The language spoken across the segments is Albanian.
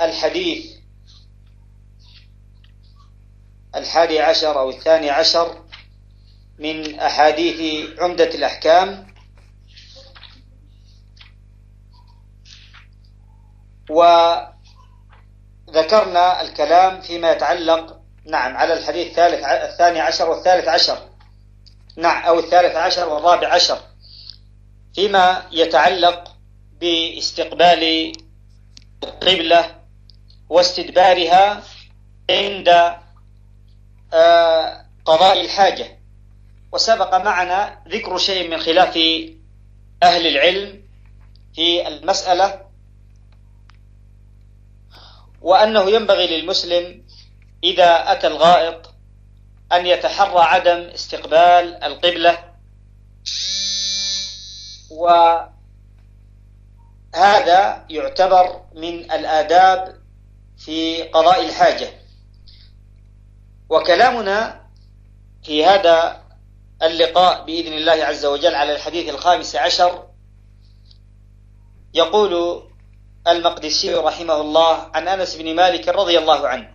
الحديث الحادي عشر أو الثاني عشر من أحاديث عمدة الأحكام وذكرنا الكلام فيما يتعلق نعم على الحديث الثالث الثاني عشر والثالث عشر نعم أو الثالث عشر والرابع عشر فيما يتعلق باستقبال القبلة واستدبارها عند آه، قضاء الحاجة وسبق معنا ذكر شيء من خلاف أهل العلم في المسألة وأنه ينبغي للمسلم إذا أتى الغائط أن يتحرى عدم استقبال القبلة وهذا يعتبر من الآداب في قضاء الحاجة وكلامنا في هذا اللقاء بإذن الله عز وجل على الحديث الخامس عشر يقول المقدسي رحمه الله عن أنس بن مالك رضي الله عنه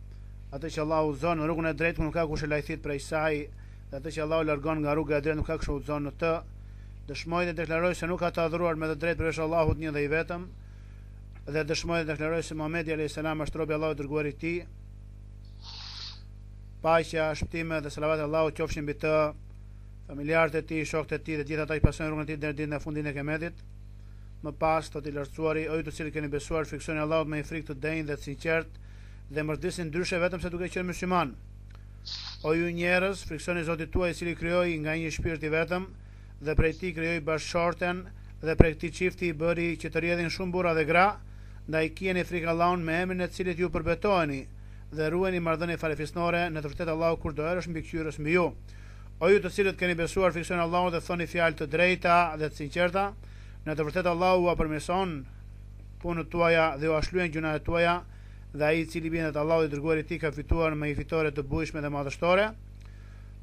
Atë që Allahu e udhëzon në rrugën e drejtë nuk ka kush e lajthit prej saj, dhe atë që Allahu e largon nga rruga e drejtë nuk ka kush e udhëzon në të. Dëshmoj dhe deklaroj se nuk ka të adhuruar me të drejtë përveç Allahut një dhe i vetëm, dhe dëshmoj dhe deklaroj se Muhamedi alayhis salam është rob i Allahut, i dërguar i tij. Paqja, shpëtimi dhe selavati i Allahut qofshin mbi të, familjarët e tij, shokët e tij dhe gjithë ata që pasojnë rrugën e tij deri ditën e fundit e Kijametit. Më pas, thotë i Lartësuari, o ju të cilët keni besuar, frikësojuni Allahut me një frikë të denjë dhe të sinqertë, dhe mos vdisni ndryshe vetëm se duke qenë mysliman. O ju njerëz, frikësojuni Zotit tuaj i cili krijoi nga një shpirt i vetëm dhe prej tij krijoi bashkëshorten dhe prej këtij çifti i bëri që të rrjedhin shumë burra dhe gra, ndaj kijeni frikë Allahun me emrin e të cilit ju përbetoheni dhe ruajeni marrëdhëniet farefisnore, në të vërtetë Allahu kurdoherë është mbikëqyrës mbi ju. O ju të cilët keni besuar frikësojuni Allahut dhe thoni fjalë të drejta dhe të sinqerta, në të vërtetë Allahu ua përmirëson punët tuaja dhe ua shlyen gjynahet e tuaja, dhe ai i cili i bindet Allahut dhe të Dërguarit të Tij ka fituar me një fitore të bujshme dhe madhështore.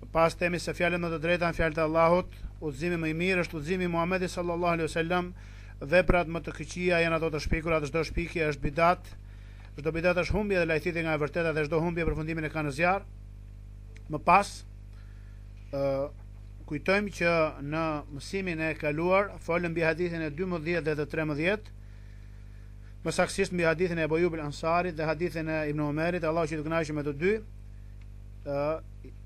Më pas themi se fjalët më të drejta janë fjalët e Allahut, udhëzimi më i mirë është udhëzimi i Muhamedit sallallahu alaihi wasallam, veprat më të këqija janë ato të shpikura dhe çdo shpikje është bidat, çdo bidat është humbje dhe lajthitje nga e vërteta dhe çdo humbje përfundimin e ka në zjarr. Më pas, ë Kujtojmë që në mësimin e kaluar folëm mbi hadithin e 12 dhe të 13, më saktësisht mbi hadithin e Ebu Ejub el Ensarit dhe hadithin e Ibn Omerit, Allahu qoftë i kënaqur me të dy,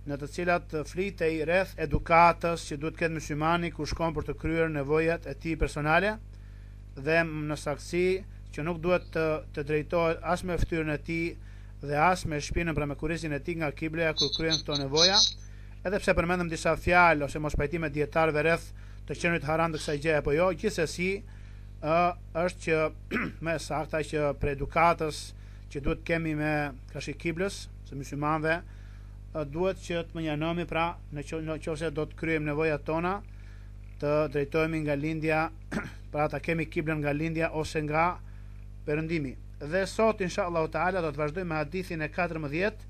në të cilat flitej rreth edukatës që duhet të ketë muslimani kur shkon për të kryer nevojat e tij personale dhe në saktësi që nuk duhet të drejtohet as me fytyrën e tij dhe as me shpinën pra me kurrizin e tij nga kibla kur kryen këto nevoja Edhe pse përmendëm disa fjalë ose mospajtime të dijetarëve rreth të qenurit haram të kësaj gjëje apo jo, gjithsesi ë është që më e sakta që prej edukatës që duhet të kemi karshi kiblës së myslimanëve duhet që të mënjanohemi pra në qoftë se do të kryejmë nevojat tona të drejtohemi nga lindja, pra ta kemi kiblën nga lindja ose nga perëndimi. Dhe sot inshallah taala do të vazhdojmë me hadithin e 14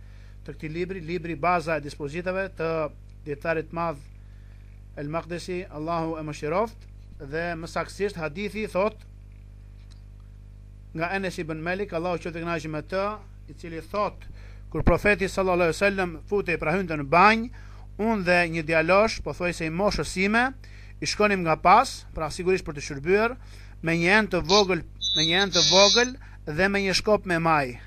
të këtij libri, libri baza e dispozitave të dijetarit të madh El Maqdisi, Allahu e mëshiroftë, dhe më saktësisht hadithi thotë nga Enes ibn Malik, Allahu qoftë i kënaqur me të, i cili thotë kur profeti sallallahu alaihi wasallam futej pra hynte në banjë, unë dhe një djalosh, pothuajse i moshës sime, i shkonim nga pas, pra sigurisht për t'i shërbyer, me një enë të vogël, me një enë të vogël dhe me një shkop me majë.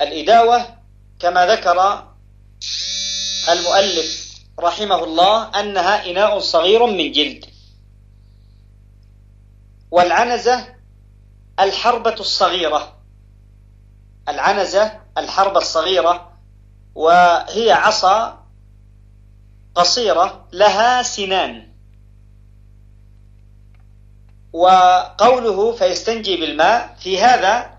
الإداوة كما ذكر المؤلف رحمه الله أنها إناء صغير من جلد والعنزة الحربة الصغيرة العنزة الحربة الصغيرة وهي عصا قصيرة لها سنان وقوله فيستنجي بالماء في هذا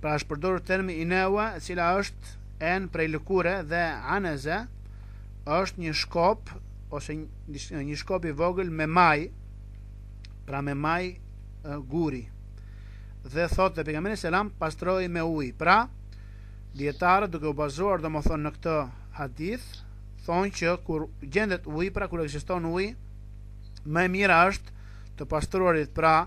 Pra është përdorur termi inewa, e cila është enë prej lëkure dhe aneze është një shkop ose një shkop i vogël me majë, pra me majë guri. Dhe thotë dhe pejgamberi selam pastroi me ujë. Pra, dijetarët duke u bazuar domethënë në këtë hadith thonë që kur gjendet uji, pra kur ekziston uji, më e mira është të pastruarit pra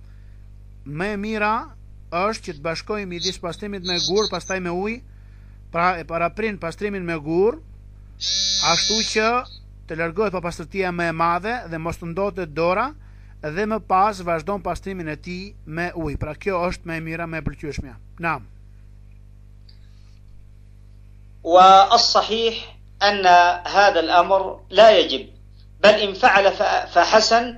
Më e mira është që të bashkojmë midis pastrimit me gur, pastaj me ujë, pra e paraprin pastrimin me gur, ashtu që të largohet papastërtia më e madhe dhe mos të ndotet dora dhe më pas vazhdon pastrimin e tij me ujë. Pra kjo është më e mira, më e pëlqyeshmja. Naam. Wa as-sahih anna hadha al-amr la yajib, bal in fa'ala fa hasan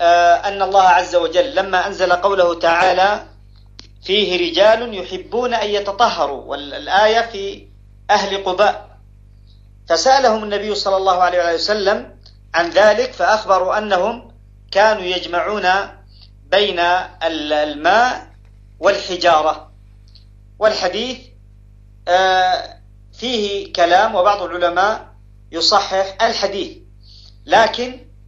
أن الله عز وجل لما أنزل قوله تعالى فيه رجال يحبون أن يتطهروا والآية في أهل قباء فسألهم النبي صلى الله عليه وسلم عن ذلك فأخبروا أنهم كانوا يجمعون بين الماء والحجارة والحديث آه، فيه كلام وبعض العلماء يصحح الحديث لكن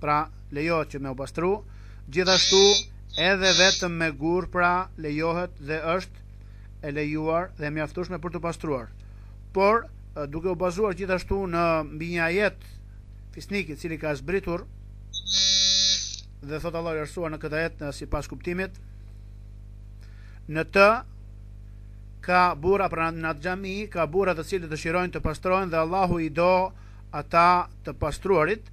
pra lejohet që me u pastru, gjithashtu edhe vetëm me gurë pra lejohet dhe është e lejuar dhe e mjaftueshme për t'u pastruar. Por duke u bazuar gjithashtu mbi një ajet fisnik i cili ka zbritur dhe thotë Allahu i lartësuar në këtë ajet sipas kuptimit në të ka burra pra në atë xhami ka burra të cilët dëshirojnë të pastrohen dhe Allahu i do ata të pastruarit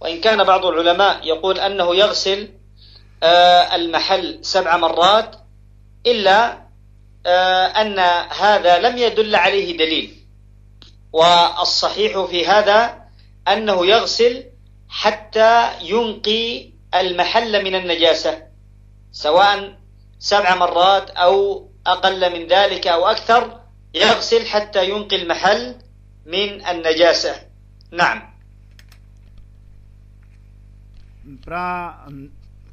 وإن كان بعض العلماء يقول أنه يغسل المحل سبع مرات إلا أن هذا لم يدل عليه دليل والصحيح في هذا أنه يغسل حتى ينقي المحل من النجاسة سواء سبع مرات أو أقل من ذلك أو أكثر يغسل حتى ينقي المحل من النجاسة Naam. Pra,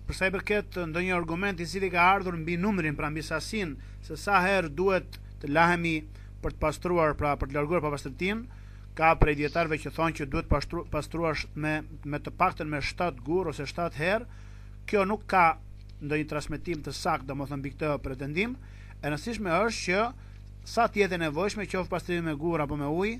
për sa i përket ndonjë argumenti i cili ka ardhur mbi numrin, pra mbi sasinë se sa herë duhet të lahemi për të pastruar, pra për të larguar papastërtinë, ka prej dijetarëve që thonë që duhet të pastru, pastruash me me të paktën me 7 gur ose 7 herë. Kjo nuk ka ndonjë transmetim të saktë, domethënë mbi këtë pretendim. E rëndësishme është që sa të jetë e nevojshme, qoftë pastrimi me gur apo me ujë,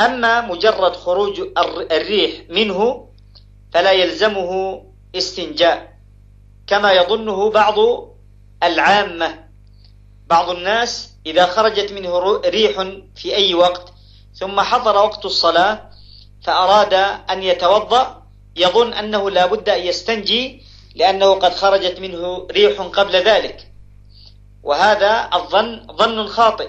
أما مجرد خروج الريح منه فلا يلزمه استنجاء كما يظنه بعض العامة بعض الناس إذا خرجت منه ريح في أي وقت ثم حضر وقت الصلاة فأراد أن يتوضأ يظن أنه لا بد أن يستنجي لأنه قد خرجت منه ريح قبل ذلك وهذا الظن ظن خاطئ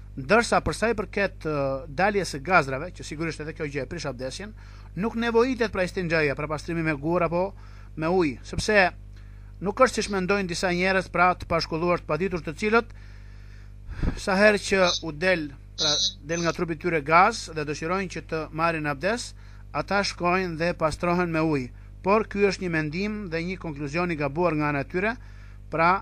Ndërsa për sa i përket daljes së gazrave, që sigurisht edhe kjo gjë e prish abdesin, nuk nevojitet pra istinxhaja, pra pastrimi me gurë apo me ujë, sepse nuk është siç mendojnë disa njerëz pra të pashkolluar të paditur të cilët sa herë që u del pra del nga trupi i tyre gaz dhe dëshirojnë që të marrin abdes, ata shkojnë dhe pastrohen me ujë. Por ky është një mendim dhe një konkluzion i gabuar nga ana e tyre, pra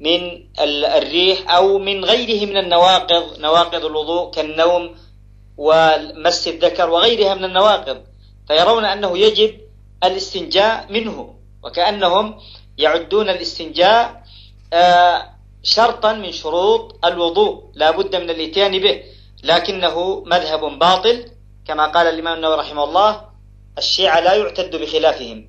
من الريح أو من غيره من النواقض نواقض الوضوء كالنوم ومس الذكر وغيرها من النواقض فيرون أنه يجب الاستنجاء منه وكأنهم يعدون الاستنجاء آه، شرطا من شروط الوضوء لا بد من الاتيان به لكنه مذهب باطل كما قال الإمام النووي رحمه الله الشيعة لا يعتد بخلافهم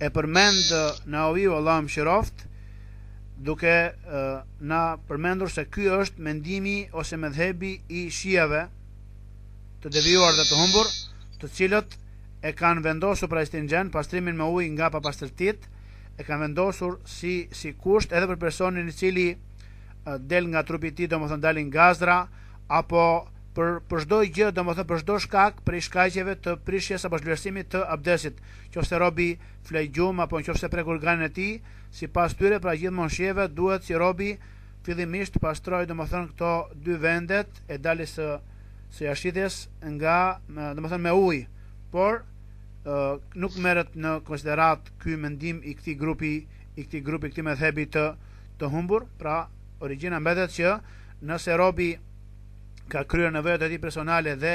e përmend Neveviu Allahu e mëshiroftë duke na përmendur se ky është mendimi ose medhhebi i shijave të devijuar dhe të humbur, të cilët e kanë vendosur pra istinxhen pastrimin me ujë nga papastërtitë, e kanë vendosur si si kusht edhe për personin i cili del nga trupi i tij, domethënë dalin gazra apo për për çdo gjë, domethënë për çdo shkak, prej shkaqeve të prishjes apo zhvlerësimit të abdesit. qoftë se robi fle gjumë apo në qoftë se prek organin e tij, sipas tyre pra gjithmonë shiave duhet që robi fillimisht të pastrojë domethënë këto dy vendet e daljes së jashtëqitjes nga domethënë me ujë, por nuk merret në konsideratë ky mendim i këtij grupi i këtij grupi këtij medhhebi të të humbur, pra origjina mbetet që nëse robi ka kryer nevojat e tij personale dhe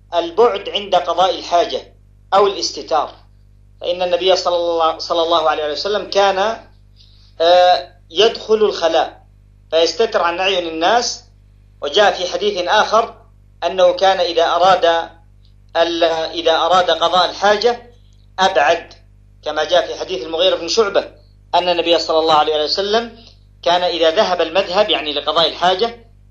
البعد عند قضاء الحاجة أو الاستتار فإن النبي صلى الله, صلى الله عليه وسلم كان آه، يدخل الخلاء فيستتر عن أعين الناس وجاء في حديث آخر أنه كان إذا أراد إذا أراد قضاء الحاجة أبعد كما جاء في حديث المغيرة بن شعبة أن النبي صلى الله عليه وسلم كان إذا ذهب المذهب يعني لقضاء الحاجة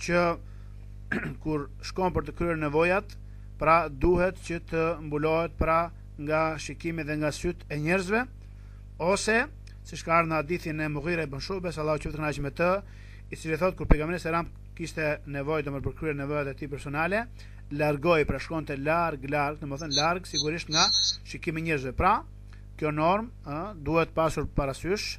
që kur shkon për të kryer nevojat, pra duhet që të mbulohet pra nga shikimi dhe nga sytë e njerëzve, ose siç ka ardhë në hadithin e Mughire ibn Shubes, Allahu qoftë kënaqë me të, i cili thotë kur pejgamberi selam kishte nevojë domethënë për të kryer nevojat e tij personale, largohej pra shkonte larg larg, domethënë larg sigurisht nga shikimi i njerëzve. Pra, kjo normë ë duhet pasur parasysh